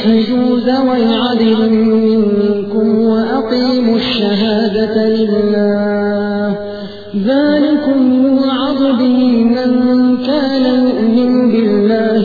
وأشهدوا ذوي عدل منكم وأقيموا الشهادة لله. ذلكم يوعظ به من كان يؤمن بالله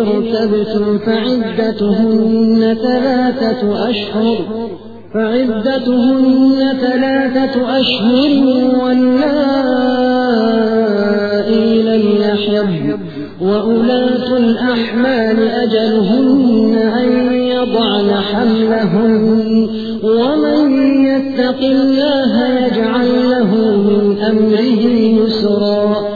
ارتبتم فعدتهن ثلاثة أشهر. فعدتهن ثلاثة أشهر واللائي لم يحض وأولاة الأحمال أجلهن أن يضعن حملهن. ومن يتق الله يجعل له من أمره يسرا.